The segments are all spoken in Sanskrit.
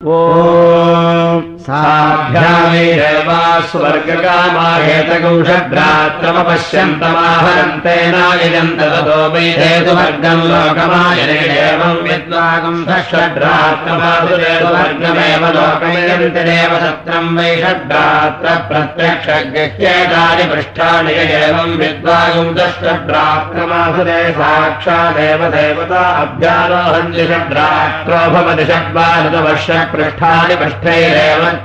ॐ साभ्यामेवा स्वर्गकामाहेतकौषड्रात्रमपश्यन्तमाहरन्तेनायजन्त ततो वैधेतुवर्गम् लोकमायनेवम् विद्वागम् षड्रात्रमासुरेतुवर्गमेव लोकमयन्तिरेव सत्रम् वै षड्रात्र प्रत्यक्षगृह्येतानि पृष्ठानि एवम् विद्वागम् दषड्रात्रमासुरे साक्षादेव देवता अभ्यारोहन्ति षड्रात्रो भवति षड्वानुतवर्ष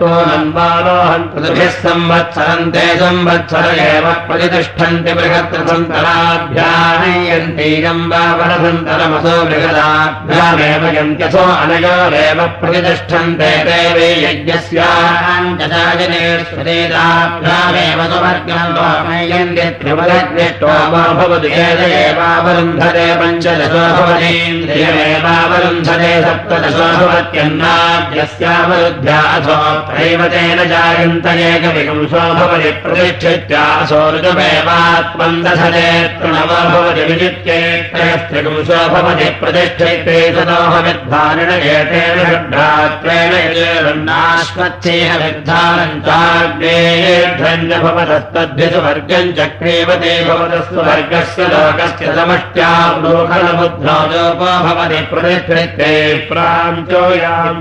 नन्वारोहन्त्यः संवत्सरन्ते संवत्सर एव प्रतिष्ठन्ति वरसन्तरमसो बृहदाभ्यामेव यन्त्यसो अनयोरेव प्रतिष्ठन्ते देवे यज्ञस्याञ्जनेश्वरेदाभ्यामेव सुवर्गम् त्रिवदग्निष्टो वा भवति एवावरुन्धरे पञ्चदशो भवतीन्द्रियमेवावरुन्धरे सप्तदशो भवत्यन्नाद्यस्यावरुद्ध्यासो त्रैवतेन जायन्त एकविकंसो भवति प्रतिष्ठित्यासो ऋतुमेवात्मन्दधरे तृणवो भवति विजित्येत्रयस्त्रिपुंसो भवति प्रतिष्ठिते सदोहविद्धारिण एतेन षड्धात्रेण यजेरन्नाश्वत्सेह विद्धानम् चाग्नेयेर्धन्य भवतस्तद्भिसुवर्गम् चक्रेवते भवतस्तु वर्गस्य लोकस्य समष्ट्यावलोकनबुद्धो लोपो भवति प्रतिष्ठिते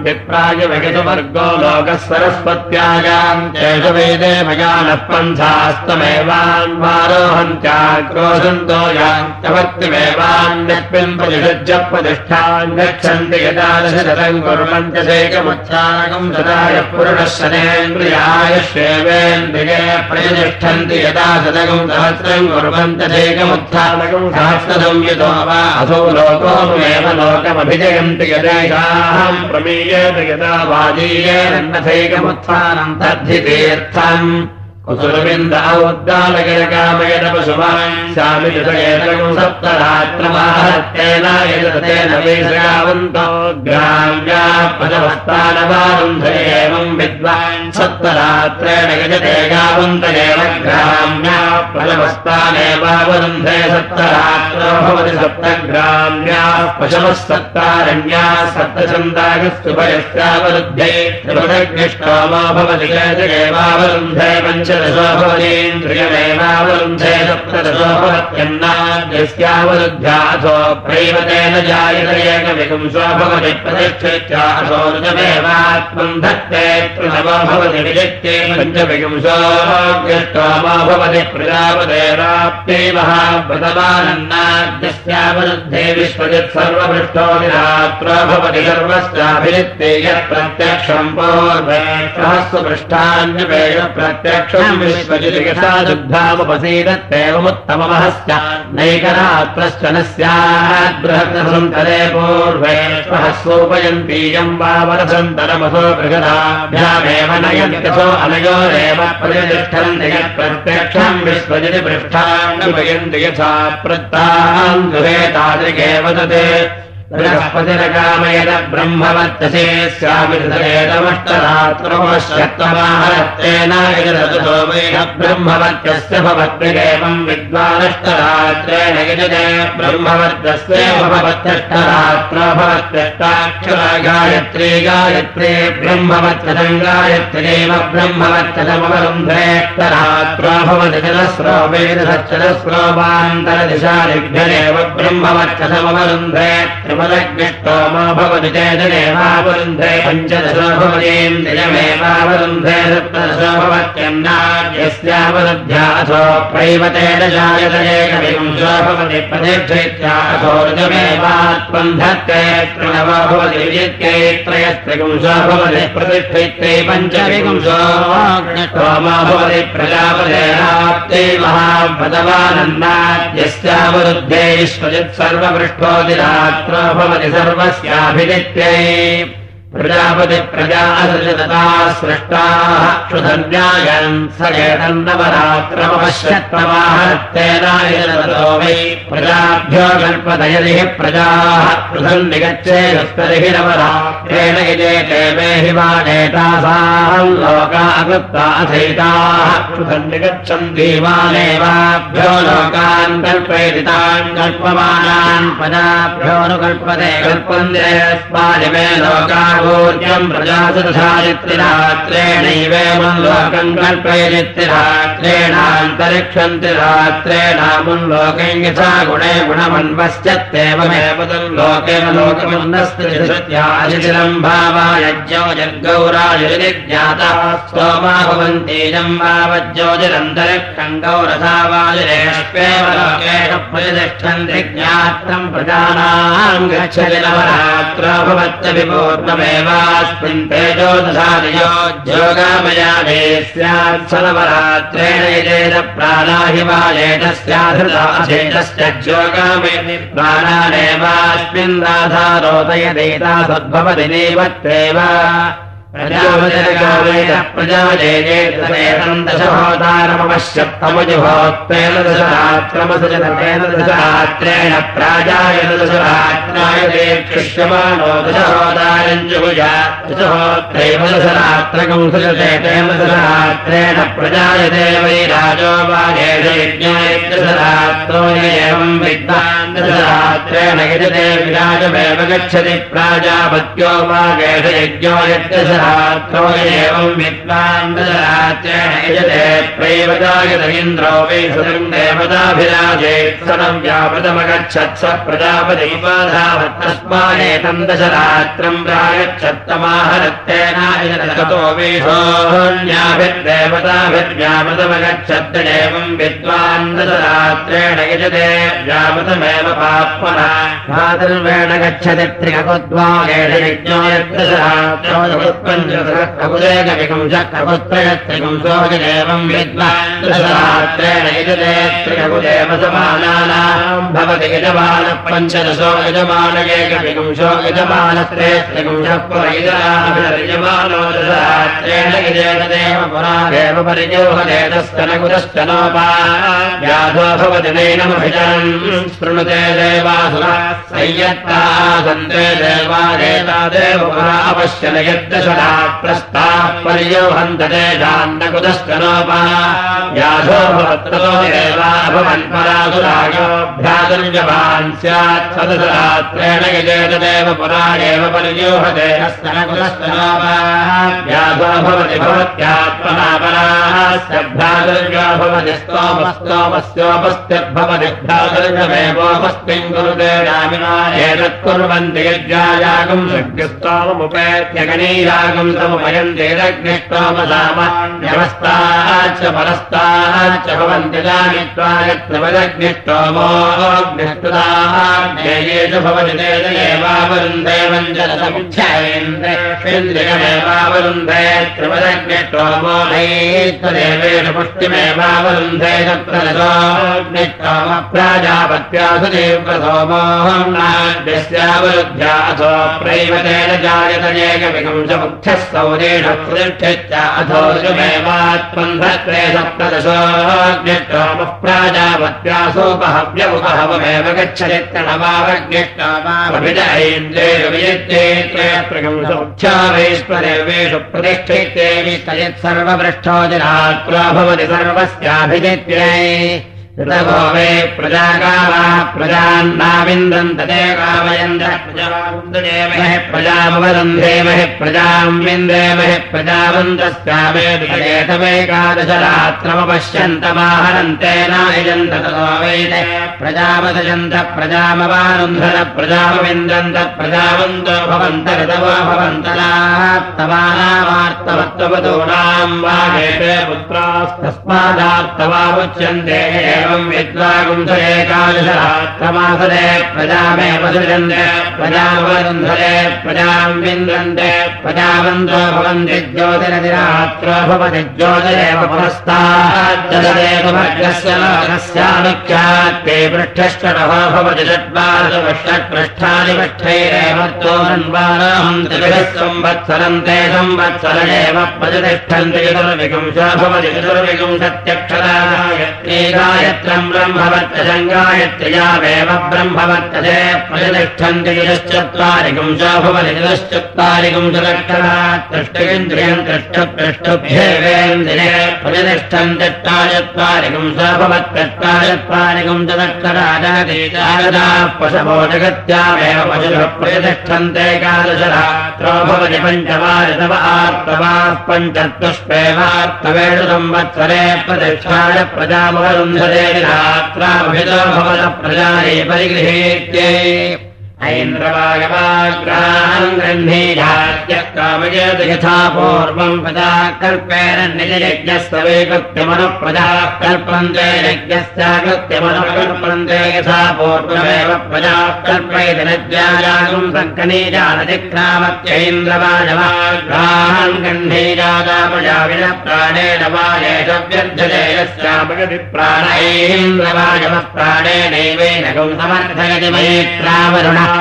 विप्राय विगतवर्गो लोकः सरस्वत्यायाम् चेष वेदे मयानः पन्थास्तमेवान्वारोहन्त्याक्रोशन्तो यान्त्यवक्तिमेवान्यस्मिन् प्रतिषज्ज प्रतिष्ठान् गच्छन्ति यदादशतम् कुर्वन्त्यसेकमुत्सारकम् सदाय पुरुषः शनेन्द्रियाय श्रेवेन्द्रिये प्रतिष्ठन्ति यदा शतकम् सहस्रम् कुर्वन्त्यसेकमुत्थानकम् सहस्रदम् यतो वा लोकोमेव लोकमभिजयन्ति यदेषाम् प्रमीयेत यदा वाजीयेरन्नथैकमुत्थानम् तद्धितीर्थम्। कुसुरविन्द औद्दालगिरकामयन पशुमान् शामितम् सप्तरात्रमाहत्तेन यजतेन वेशयावन्तो ग्राम्या पदवस्थानवारुन्धे एवम् विद्वान् सप्तरात्रेण यजते गावन्त एव ग्राम्या पदवस्थानेवावरुन्धे सप्तरात्रो भवति सप्तग्राम्या पशवः सप्तारण्या सप्तछन्दागस्तुभयस्यावरुध्ये त्रिपदग्निष्टोमो भवति चेदेवावरुन्धे पञ्च दशो भवतीन्द्रियमेवावरुन्धे सप्तदशो भवत्यन्नाद्यस्यावरुद्ध्यासो प्रैवतेन जायत एकविपुंसो भवति ऋतमेवात्मम् धत्ते तृणवो भवति भवति प्रजापतेराप्ते महाव्रतमानन्नाद्यस्यावरुद्धे विश्वजित् निरात्रो भवति सर्वस्याभिजित्ते यत् प्रत्यक्षम् पूर्वे सहस्रपृष्ठान्यपेय प्रत्यक्षम् विश्वजितिकसादुग्धामुपसीदत्येवमुत्तममहश्च नैकरात्रश्च न स्यात् बृहत्सन्तरे पूर्वे सहस्रोपयन्तीयम् वा वरसन्तरमसो बृहदाभ्यामेव प्रतिष्ठन्ति यत् प्रत्यक्षम् विश्वजिति पृष्ठान्नुपयन्ति यथा प्रत्ताम् गृहेतादृगेव तत् बृहस्पतिरकामयन ब्रह्मवर्तसे स्यामितमष्टरात्रोश्चत्वमाहत्तेन यजतो वैह ब्रह्मवर्त्यस्य भवद्भिरेवम् विद्वानष्टरात्रेण यजते ब्रह्मवर्तस्य भवत्यष्टरात्रो भवत्यष्टाक्षरा गायत्री गायत्रे ब्रह्मवर्त्यसम् गायत्र्येव ब्रह्मवर्त्यसमवरुन्धरेष्टरात्रो भवति चलस्रो वेदश्चलस्रोवान्तरदिशालिभ्यरेव ब्रह्मवर्त्यसमवरुन्धे त्रिपदग्निष्टोमो भवति चेदनेवावरुन्धे पञ्चदशो भवतीन्द्रियमेवावरुन्धे सप्तदशो भवत्यन्नाद्यस्यावरुद्ध्यासो प्रैवतेन जायत एकविंशो भवति प्रतिष्ठित्यासो ऋतमेवात्मम् धत्ते तृणवो भवति विजित्यै त्रयस्त्रिपुंसो भवति पञ्चविपुंसो ोमो भवति प्रजापतेनाप्ते महाभदवानन्दाद्यस्यावरुद्धे स्वजित् सर्वपृष्ठोदिरात्रो भवति सर्वस्याभिनित्यै प्रजापति प्रजासृजतता सृष्टाः क्षुधन्यायन् स एतन्नवरात्रमपश्यत्तमाहत्तेनायतो वै प्रजाभ्यो कल्पदयदिः प्रजाः क्षुधन् निगच्छेदस्तरिहि नवरात्रेण यजेते मे हि वा नेतासाम् लोकाकृत्तासैताः क्षुधन् निगच्छन्ति मानेवाभ्यो लोकान् कल्पयितान् कल्पमानान् पदाभ्योऽनुकल्पते कल्पन्ते अस्मानि मे लोकान् प्रजावोर्यम् प्रजासुतसादित्यरात्रेणैव लोकम् कल्पयदित्यरात्रेणान्तरिक्षम् तिरात्रेणामुल्लोकम् यथा गुणे गुणमन्वश्चत्येवमेव लोके लोकमन्नस्तिरम् भावायज्ञो जर्गौरायुर्ज्ञाता स्तोमा भवन्तीजम् वावज्योतिरन्तरिक्षम् गौरसावायुरेष्वेव लोकेश प्रतिष्ठन्ति ज्ञात्रम् प्रजानाम् गच्छति नवरात्र भवत्यभिपूर्णमेवास्मिन् ज्योगामयादे स्यात् सनवरात्रेण यजेन प्राणाहि वा एतस्याधृताधेतस्य ज्योगामय प्राणानेवास्मिन् राधारोदयदेता सद्भवति दशहोतारमपश्यत्तमुजुभोक्तेन दशरात्रमसजतेन दशरात्रेण प्राजायत दशरात्राय देक्षिष्यमानो दशहोतारम् जुभुजा दशहोत्रैव दशरात्रकम् सजते तेन दशरात्रेण प्रजायते वै राजो वागेशयज्ञायदशरात्रो एवम् विद्वान् दशरात्रेण यजते विराजमेव गच्छति प्राजापत्यो वागेशयज्ञो यद्दशरा रात्रो एवम् विद्वान् दशरात्रेण यजते प्रैवजायत इन्द्रो वै सुदम् देवताभिराजे सनम् व्यापृतमगच्छत् स प्रजापतिपाधावत् तस्मादेतम् दशरात्रम् एवम् विद्वान् दशरात्रेण यजते व्यापृतमेव पाप्मना भातर्वेण गच्छति यजते त्रिककुदेव समानानाम् भवति यजमानः पञ्चदशो पुरयजमानो दशरात्रेण यजेतदेव पुरादेव परिजोहदेतस्तनकुतश्च नोपायाधो भवति नैनमभिजनम् शृणुते देवासुरा संयत्ता सन्ते देवादेतादेव पुरा भवन्परासुरायोऽभ्यादुर्यवान् स्यात् सदसरात्रेण यजेतदेव पुरा एव पर्योहते हस्तनकुतस्तनोपायाधो भवति भवत्यात्मना परास्यभ्यादुर्यो भवति स्तोमस्तोमस्योपस्थिद्भवति भ्यादुर्यमेवोपस्मिन् कुरुते रामिना एतत्कुर्वन्ति यज्ञायागम् शक्तिस्तोममुपेत्यगनीयागम् समुपयन्तेरग्निष्टोमसामान्यवस्ताच्च परस्ताच्च भवन्ति जानित्वा यत्नवदग्निष्टोमोऽग्निष्टुताज्ञेयेषु भवति तेजयेवावरुन्धे वञ्जनसमुच्छयेन्द्रेन्द्रियमेवावरुन्धे त्रिवदग्निष्टोमो नैत्वदेवेषु पुष्टिमेवावरुन्धे प्राजापत्यासु देव्रसोमोऽहम्नाद्यस्यावरुद्ध्या अथो प्रैवतेन जायत प्रतिष्ठित्य अथोजुमेवात्मन्धत्रे सप्तदशोऽग्निष्टोमः प्राजापत्यासोपहव्य उपहवमेव गच्छति त्रयप्रकंशमुख्या वैश्वदेवेषु प्रतिष्ठित्येवि तयत् सर्वपृष्ठो जनात्वा भवति सर्वस्याभिजित्यै वे प्रजाकामा प्रजान्नाविन्दन्तते कामयन्त प्रजावन्ददेमहि प्रजामवदन्धेमहि प्रजाम् विन्देमहि प्रजावन्दस्यामेकादशरात्रमपश्यन्तमाहरन्तेनायजन्त ततो वैते प्रजावसजन्त प्रजामवारुन्धन प्रजामविन्दन्त प्रजावन्तो भवन्त ऋतवो भवन्तलात्तवानामार्तवत्ववतूनाम् वागेते पुत्रास्तस्मादार्तवामुच्यन्ते एवम् विद्वागुंस एकादशरात्रमासदे प्रजामेव सृजन्ते प्रजामवरुन्धरे प्रजाम् विन्दन्ते प्रजावन्तो भवन्ति लोकस्यानुख्यात्ते पृष्ठष्टभो भवति षट्वादपृष्ठानि पृष्ठैरेव तोन्वाराहन्ति संवत्सरन्ते संवत्सरमेव प्रतिष्ठन्ति चतुर्विकंशो भवति चतुर्विकंशत्यक्षराय गायत्रम् ब्रह्मवर्त्यसङ्गायत्र्यावेव ब्रह्मवर्तते प्रतिष्ठन्ति युश्चत्वारिपुंशो भवति युश्चत्वारिपुंशलक्षणा तृष्टिन्द्रियम् तृष्टपृष्टभ्येवेन्द्रिये प्रतिष्ठम् चत्वारिपुंशो भवत्यत्वारिपुंशलक्षणा पशवो जगत्यामेव पशुः प्रतिष्ठन्ते एकादशरात्रो भवति पञ्चवारितव आर्तवाः पञ्चत्वष्पेवार्तवेषु संवत्सरे प्रतिष्ठाय प्रजामवरुन्धरे रात्राभितो भवत प्रजाये परिगृहेत्यै ऐन्द्रवागवाग्रान् गृह्णीयात्यकामयेत यथा पूर्वम् प्रजा कल्पेन निजयज्ञस्वैकृत्यमनुः प्रजाः कल्पन्ते यज्ञस्याकृत्यमनुकल्पन्ते यथा पूर्वमेव प्रजाः कल्पयति नद्यायागुम् सङ्कनीजानतिक्रामत्यैन्द्रवाजवाग्रान् गृह्णीजादा प्रजाविन प्राणेन वा एष व्यर्थते यस्यामगति प्राणैन्द्रवाजवः प्राणेनैवेन गुम् समर्थयति मयित्रावरुणः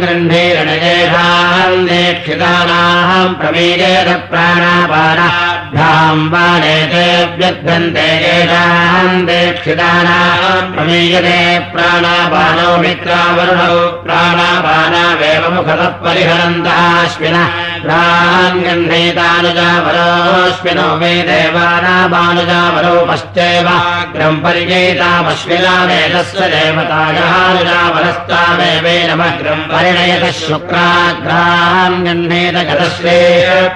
गृह्णेरणजेषान्नेक्षितानाम् प्रवीरेत प्राणापानाभ्याम् बाणेते व्यर्थन्ते येषाम् देक्षितानाम् प्रमीयते प्राणापानो मित्रावरुणौ प्राणापानावेव मुखतः परिहरन्ताश्विनः प्रान् गृह्णीतानुजावरोऽश्विनो मे देवानामानुजावरो पश्चैव ग्रम् वेदस्य देवतायानुजावरस्तावेवे नमग्रम् परिणयतः शुक्राग्रान् गृह्णेत गतश्रे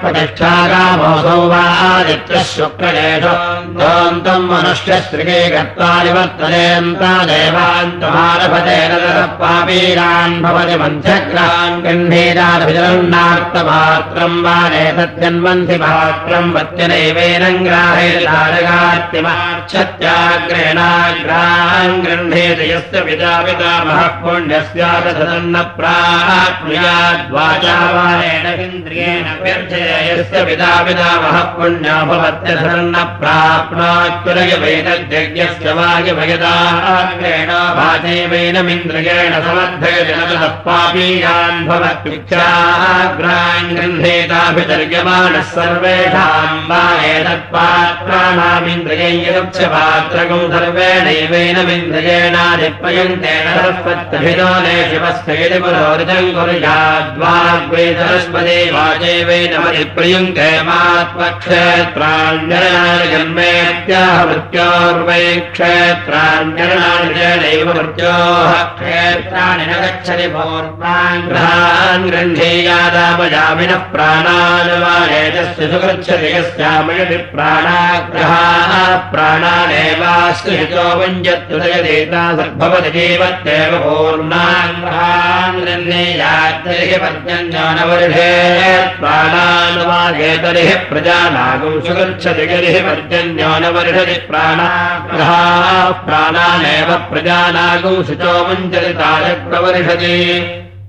प्रतिष्ठागामोऽसौ वादित्रः शुक्रजेषु मनुष्यस्त्रिके गत्वा निवर्तनेऽन्ता देवान्तमारभतेन पापीरान् भवति मध्यग्रान् गृह्णीताभिजरन्नार्तमात्रम् वा नेतद्यन्वन्ति मात्रम् वत्यनैवेन ग्राहेणाक्षत्याग्रेणाग्रान् गृह्णेत यस्य पिता पितामहः पुण्यस्यादधन्न प्राप्नुयाद्वाचावारेणेन व्यर्थयस्य पिता पितामहः पुण्या भवत्यधन्न ततः पापीयान् गृह्णेताभितर्यमाणः सर्वेषाम् वा एतत्पात्राणामिन्द्रियै यदुक्षपात्रकम् सर्वेणैवेनमिन्द्रियेणाधिपयन्तेन सरस्वत्यभितो ने शिवस्य यदि पुरोरितम् कुर्याद्वाग्वे सरस्वती वाचैवेनमधिप्रयुङ्के मात्मक्षेत्राण्यरणानि जन्मेत्याह मृत्योर्वै क्षेत्राण्यरणानि जनैव मृत्योः क्षेत्राणि न गच्छति पूर्वाङ्ग्रहान् गृह्णीयादामजामिनः प्राणानुवानेजस्य सुगच्छति यस्यामयति प्राणाग्रहाः प्राणानेवास्तु हितो वञ्जत्युदयदेता भवति जीवत्येव पूर्णाङ्ग्रहान् गृह्णीयात्तरिः पर्जन्यानवर्षे प्राणानुवादेतरिः प्रजानागुं सुगच्छति गिरिः पर्जन्यानवर्षति प्राणाग्रहाः प्राणानेव प्रजानागुं शुचो वञ्चति ताजप्रवर्षति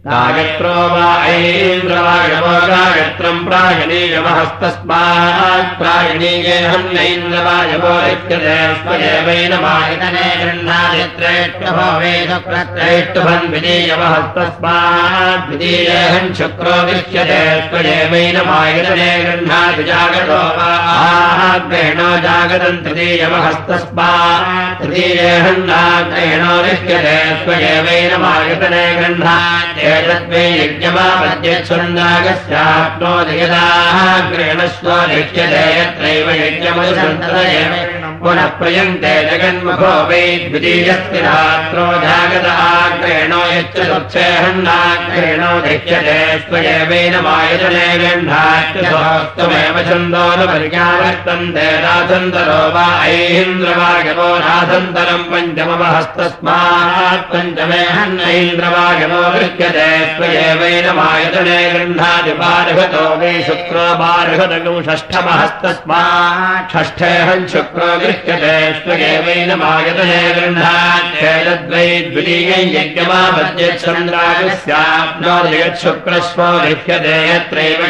गायत्रो वा ऐन्द्रवायवो गायत्रम् प्रायणीयवहस्तस्मात् प्रायणीयेऽहम् नैन्द्रवायवो लिख्यते स्वयेवैनमायतने गृह्णादित्रेष्टभो वेदप्रत्रैष्टभन् विधीयवहस्तस्मात् विधीयेऽहम् शुक्रो लिख्यते स्वयेवैनमायतने गृह्णाति जागतो वा जागतम् तृतीयवहस्तस्मात् तृतीयेऽहम् नाग्रेणो लिख्यते स्वयेवैनमायतने गृह्णाति एतद्वै यज्ञमापद्यच्छन्दागस्याप्नोति यदाः ग्रेणस्वो लिख्यते यत्रैव यज्ञमनुसन्ततये पुनः प्रयन्ते जगन्मुखो वै द्वितीयस्ति रात्रो जागत आग्रेणो यच्चतुच्छेहन्नाग्रेणो लिख्यते स्वयेवेन मायजने गण्ढात्यमेव छन्दो न पर्यावर्तन्ते राधन्तरो वा ऐन्द्रवागवो पञ्चमवहस्तस्मात् पञ्चमेहन्नैन्द्रवागवो लिख्यते स्वयेवेन मायजने गृह्णादिपार्हतो वै शुक्रो बार्हतगौ षष्ठमहस्तस्मात् षष्ठेऽहम् शुक्रो गृह्यते स्वयेवेन मायतने गृह्णात्येतद्वै द्वितीयम् यज्ञमापद्यच्छन्द्रागस्याप्नो जगच्छुक्रस्वो गृह्यते यत्रैव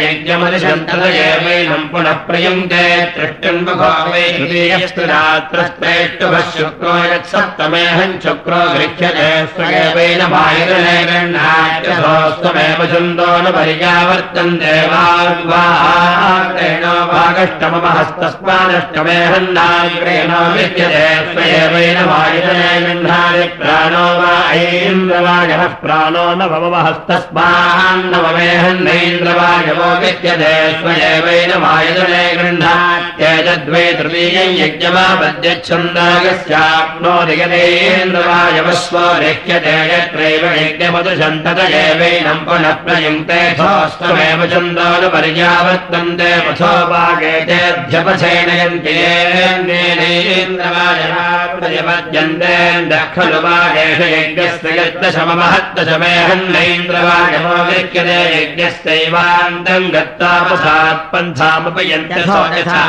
पुनः प्रयुङ्क्ते त्रिष्टन्मुखो वै द्वितीयस्तु रात्रस्त्रेष्टुभः शुक्रो यत्सप्तमेऽहम् शुक्रो गृह्यते स्वयेवेन मायतने गृह्णात्यथोस्त्वमेव छन्दो न पर्यावर्तन्ते वाग्वाग्रेणो भागष्टममहस्तस्मादष्टमेऽहन्नाग्रे विद्यते स्वयमेन वायुजने गृह्णाति प्राणो वा ऐन्द्रवायः प्राणो न भववहस्तस्मान्नवमेहन्नैन्द्रवायवो विद्यते स्वयमेन वायुजने गृह्णात्येतद्वै तृतीयं यज्ञमापद्यच्छन्दागस्याप्नोति यदेन्द्रवायवस्व लिख्यते यत्रैव यज्ञमधुशन्तत एवैनं पुनः प्रयुङ्क्ते सोऽस्तमेव छन्दोनुपर्यावर्तन्ते पथोपागे खलु वागेश यज्ञस्य यज्ञस्यैवान्तम् गत्तापसात् पन्थामुपयन्त्य यथा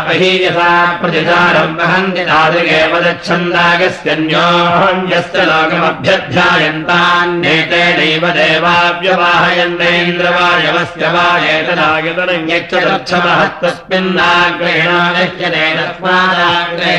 प्रतिसारम् वहन्ति तादृगेव दच्छन्दागस्यन्योऽहन्यस्य लोकमभ्यध्यायन्तान्येतेनैव देवाव्यवाहयन्नेन्द्रवायवस्य वा एतदायतनम् यच्चमहत्तस्मिन्नाग्रहेणालिख्यते तस्मादाग्रहेणस्यागतनेन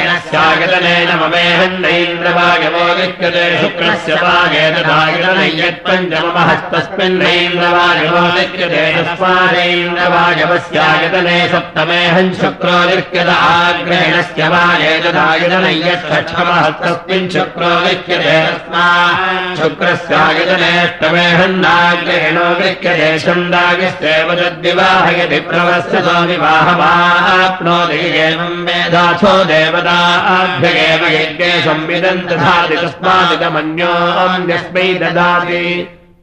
ममेहन्नैन्द्रवायवो लिख्यते शुक्रस्य वागेतदायतनं यत्पञ्चमहस्तस्मिन्नैन्द्रवायवो लिख्यते तस्मादैन्द्रवायवस्यागतने सप्तमेहन् शुक्रो लिख्यत आग्रहेणस्य वा एतदायतनय्यत्तक्षमहस्तस्मिन् शुक्रो लिख्यते तस्मात् शुक्रस्यागतनेष्टमेहन्नाग्रहेणो लिख्यते छन्दागस्यैव तद्विवाहयति प्रवस्यतो विवाहमाप्नोति देवताभ्यगेव यज्ञे संविदम् दधाति तस्मादिदमन्योऽन्यस्मै ददाति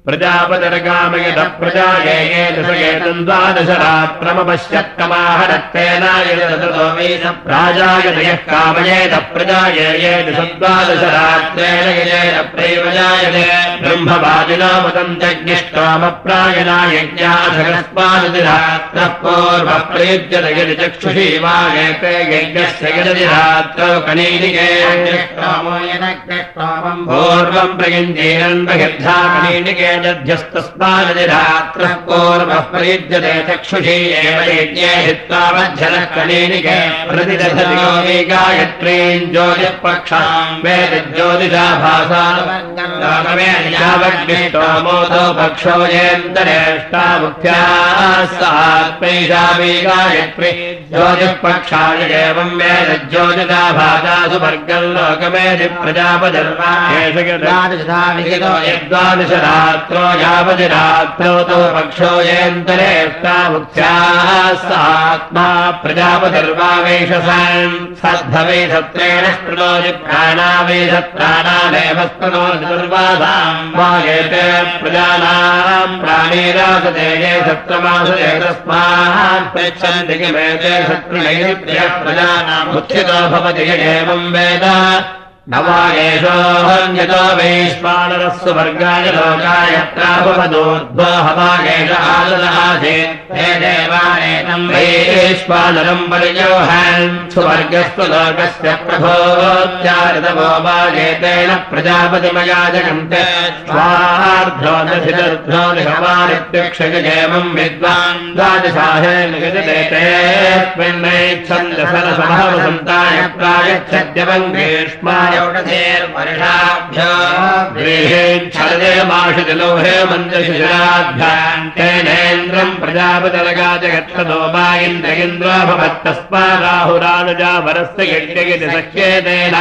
प्रजापतिर्गामयत प्रजायेत सकेतम् द्वादशरात्रमपश्यत्कमाहरत्तेनायतो प्राजायत यः कामयेत प्रजायेत सद्वादशरात्रेण यजेत प्रैवजायते ब्रह्मवादिना मदम् जज्ञिष्टामप्रायणा यज्ञासकस्मादिरात्रः पूर्वः प्रयुज्यत यदि चक्षुषी वागेते यज्ञस्य यदि रात्रौ कणीनिके पूर्वम् प्रयुञ्जीरन् बहिर्धा यध्यस्तस्मादि पूर्वः प्रयुज्यते चक्षुषी एव यज्ञे हित्वा मध्यनः कलीनिके गायत्रीम् ज्योतिःपक्षाम् वेदज्योतिषाभासानमोदो पक्षो येन्दरेष्टा मुख्याः सात्मैषा मे गायत्री ज्योतिःपक्षाय एवम् वेदज्योतिषाभासासु वर्गम् लोकमेधि प्रजापधर्मा यद्वादशरात् रात्रो यावति रात्रौ तौ पक्षो येन्दरेष्टा मुख्याः सात्मा प्रजापतिर्वावेशसान् सद्धवै सत्रेण स्पृणोति प्राणा वै सत्राणामेव स्पृणोति दुर्वासाम् वागेते प्रजानाम् प्राणीरासते ये सत्रमासते तस्मात् पृच्छन्ति किमेते शत्रुणैः प्रियः प्रजानाम् उत्थितो भवति एवम् वेद नवागेशोऽहन्यतो वैश्वानरस्सु वर्गाय लोकाय प्राभवदोद्भो हवागेश आददासे हे देवानेतम् वैश्वानरम् परियोहन् सुवर्गस्तु लोकस्य प्रभोत्यारतमो वागेतेन प्रजापतिमया जगन्ते स्वार्ध्रो दशिदर्ध्रो निगमानित्यक्षयजेमम् विद्वान् द्वादशाहे निगजते तेऽस्मिन्नैच्छन्दसरसमहवसन्ताय प्रायच्छद्यवम् ग्रीष्मा वा इन्द्रगिन्द्रो भवत्तस्मादाहुरानुजा वरस्य यज्ञगिति सख्येतेन।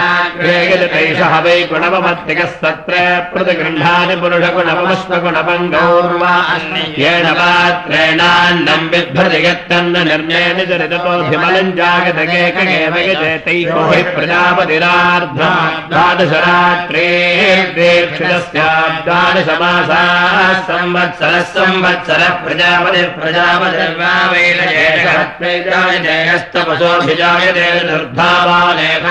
तैषः वै प्रतिगृह्णानि पुरुषगुणवमश्वगुणपङ्गौर्वा येन पात्रेणान्नम् बिभ्रति यत्तन्न निर्णयनि चरिततोऽभिमलम् जागतकेकगेव यजेतैको हि प्रजापतिरार्धा द्वादशरात्रेर्दीक्षितस्याद्वादशमासाः संवत्सरः संवत्सरः प्रजापतिः प्रजापतिर्वावैलयेषस्तपशोऽभिजायते निर्धावालेख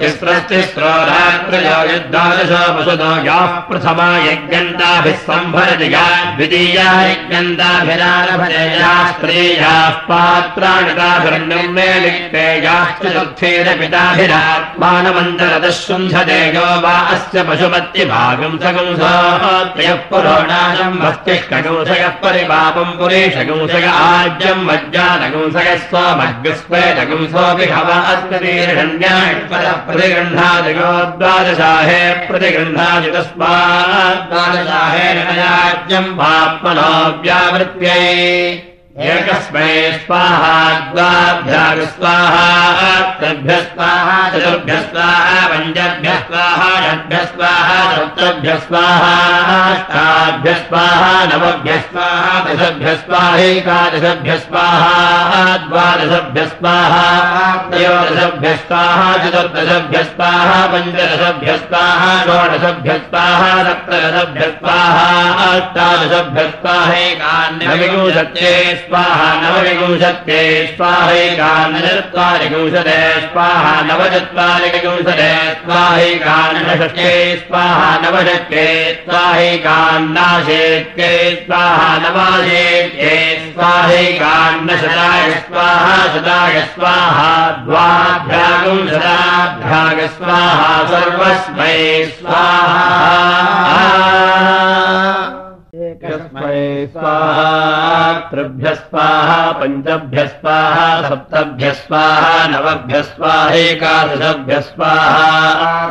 तिस्रस्तिस्रो रात्रयो यद्वादशो पशुतो याः प्रथमा यज्ञन्ताभिः सम्भरति या द्वितीया यज्ञन्ताभिरारभते याः स्त्रीयाः पात्राणि ताभिर्निर्मे लिक्ते याश्च चतुर्थेन पिताभिरात्मानमन्तरदशुन्धते यो वा अस्य पशुपत्यभागम् सगुंसोत्रयः पुरोणाशम् मस्तिष्कगुंसगः परिपापम् पुरेशगुंसग आज्यम् मज्जातगुंसगः स्वमग्स्वेदगुंसोऽपि हव अस्मतीर्षण्याष्पदः प्रतिगृह्णादिगो द्वादशाहे प्रतिगृह्णादि तस्मात् द्वादशाहे राज्यम् पाप्मनो व्यावृत्यै एकस्मै स्वाहा द्वाभ्याग स्वाहा त्रिभ्यः स्वाहा चतुर्भ्यः स्वाहा पञ्चभ्यः स्वाहा षड्भ्यः स्वाहा सप्तभ्यः स्वाहा स्वाहा नवभ्यः स्वाहा दशभ्यः स्वाहैकादशभ्यः स्वाहा द्वादशभ्यः स्वाहा त्रयोदशभ्यः स्वाहा चतुर्दशभ्यः स्वाहा पञ्चदशभ्यः स्वाहा षोडशभ्यः स्वाहा सप्तदशभ्यः स्वाहा अष्टादशभ्यः स्वाहैकान्यविंशत्ये स्वाहा नवविंशत्ये स्वाहैकान्नचत्वारिविंशते स्वाहा नवचत्वारिविंशते स्वाहैकान्नषष्ट्ये स्वाहा नवषट्ये स्वाहैकान्नाशेत्ये स्वाहा नवाशेत्ये स्वाहैकान्नशताय स्वाहा शताय स्वाहा स्वाहा सर्वस्मै, स्वाहा एकस्मै स्वाहा त्रिभ्यः स्वाहा पञ्चभ्यः स्वाहा सप्तभ्यः स्वाहा नवभ्यः स्वाहेकादशभ्यः स्वाहा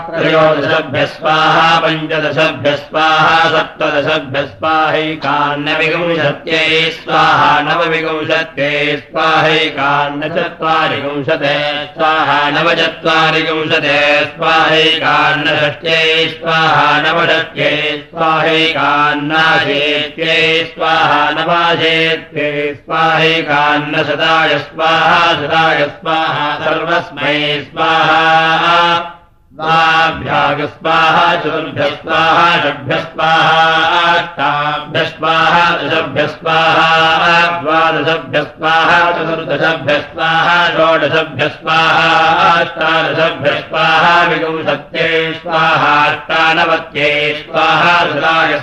त्रयोदशभ्यः स्वाहा पञ्चदशभ्यः स्वाहा सप्तदशभ्यः स्वाहैकान्नविंशत्यै स्वाहा नवविंशत्यै स्वाहैकान्नचत्वारिविंशते स्वाहा नवचत्वारिविंशते स्वाहैकान्नषष्ट्यै स्वाहा नवषष्ट्यै स्वाहैकान्नाशे स्वाहा नवाशेत्ये स्वाहैकान्नशताय स्वाहा शताय स्वाहा सर्वस्मै स्वाहा स्वाभ्याग स्वाहा चतुर्भ्यः स्वाहा षड्भ्यः स्वाहा अष्टाभ्यः स्वाहा दशभ्यः स्वाहा द्वादशभ्यः स्वाहा चतुर्दशभ्यः स्वाहा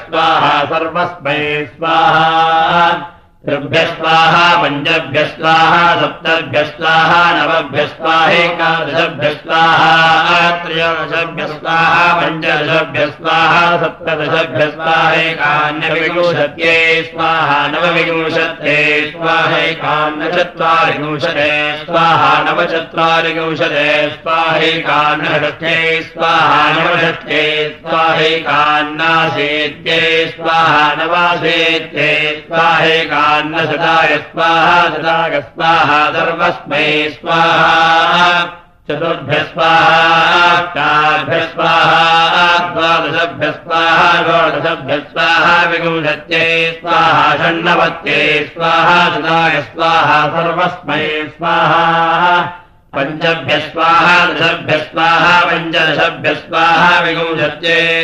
स्वाहा सर्वस्मै स्वाहा त्रिभ्यः स्वाहा पञ्चभ्यः स्वाहा सप्तभ्यः स्वाहा नवभ्यः स्वाहेकादशभ्यः स्वाहा त्रयोदशभ्यः स्वाहा पञ्चदशभ्यः स्वाहा सप्तदशभ्यः स्वाहेकान्यविंशत्ये स्वाहा नवविंशत्ये स्वाहेकान्नचत्वारिविंशते स्वाहा नवचत्वारिविंशते स्वाहेकान्नषष्ठे स्वाहा नवषष्ठे स्वाहेकान्नासेत्ये स्वाहा नवासेत्ये स्वाहेका न्नशताय स्वाहा शताय स्वाहा सर्वस्मै स्वाहा। चतुर्भ्यः स्वाहाभ्यः स्वाहा द्वादशभ्यः स्वाहा षोडशभ्यः स्वाहा विंशत्यै स्वाहा षण्णवत्यै स्वाहा शताय स्वाहा सर्वस्मै स्वाहा पञ्चभ्यः स्वाहा दशभ्यः स्वाहा पञ्चदशभ्यः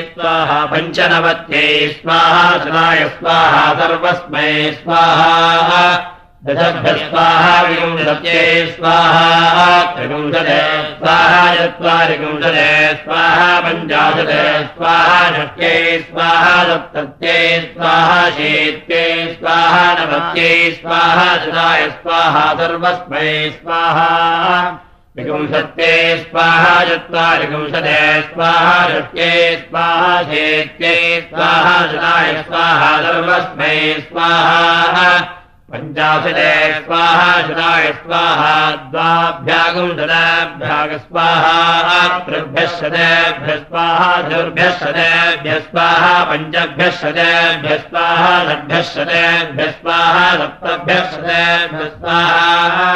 स्वाहा पञ्चनवत्यै स्वाहा शताय स्वाहा सर्वस्मै स्वाहा दशभ्यः स्वाहा विंशत्यै स्वाहा त्रिविंशते स्वाहा पञ्चाशते स्वाहा षष्ट्यै स्वाहा सप्तत्यै स्वाहा शीत्यै स्वाहा नवत्यै स्वाहा शताय स्वाहा सर्वस्मै स्वाहा। विंशत्ये स्वाहा चत्वारिविंशते स्वाहा षष्ट्ये स्वाहा शेत्यै स्वाहा शताय स्वाहा सर्वस्मै स्वाहा। पञ्चाशते स्वाहा शताय स्वाहा द्वाभ्यागुं शताभ्याग स्वाहा त्रिभ्यः शतेभ्यः स्वाहा चतुर्भ्यः शतेभ्यः स्वाहा पञ्चभ्यः शतेभ्यः स्वाहा षड्भ्यः शतेभ्यः स्वाहा सप्तभ्यः शतेभ्यः स्वाहा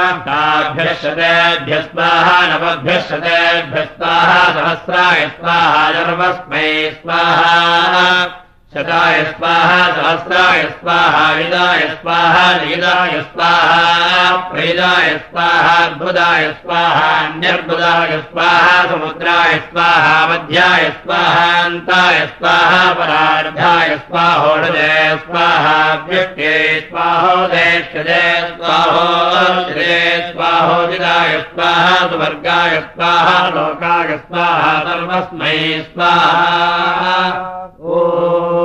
अष्टाभ्यः शतेभ्यः स्वाहा नवभ्यः स्वाहा सहस्राय स्वाहा सर्वस्मै स्वाहा शताय स्वाहा, सहस्राय स्वाहा, विदाय स्वाहा निदाय स्वाहा प्रेदाय स्वाहा अर्बुदाय स्वाहा अन्यर्बुदाय स्वाहा, समुद्राय स्वाहा, मध्याय स्वाहान्ताय स्वाहा, परार्धाय स्वाहोदय स्वाहा व्यक्ते स्वाहोदेष्टदे स्वाहोदे स्वाहोदिदाय स्वाहा, सुवर्गाय स्वाहा, लोकाय स्वाहा, सर्वस्मै स्वाहा। ओ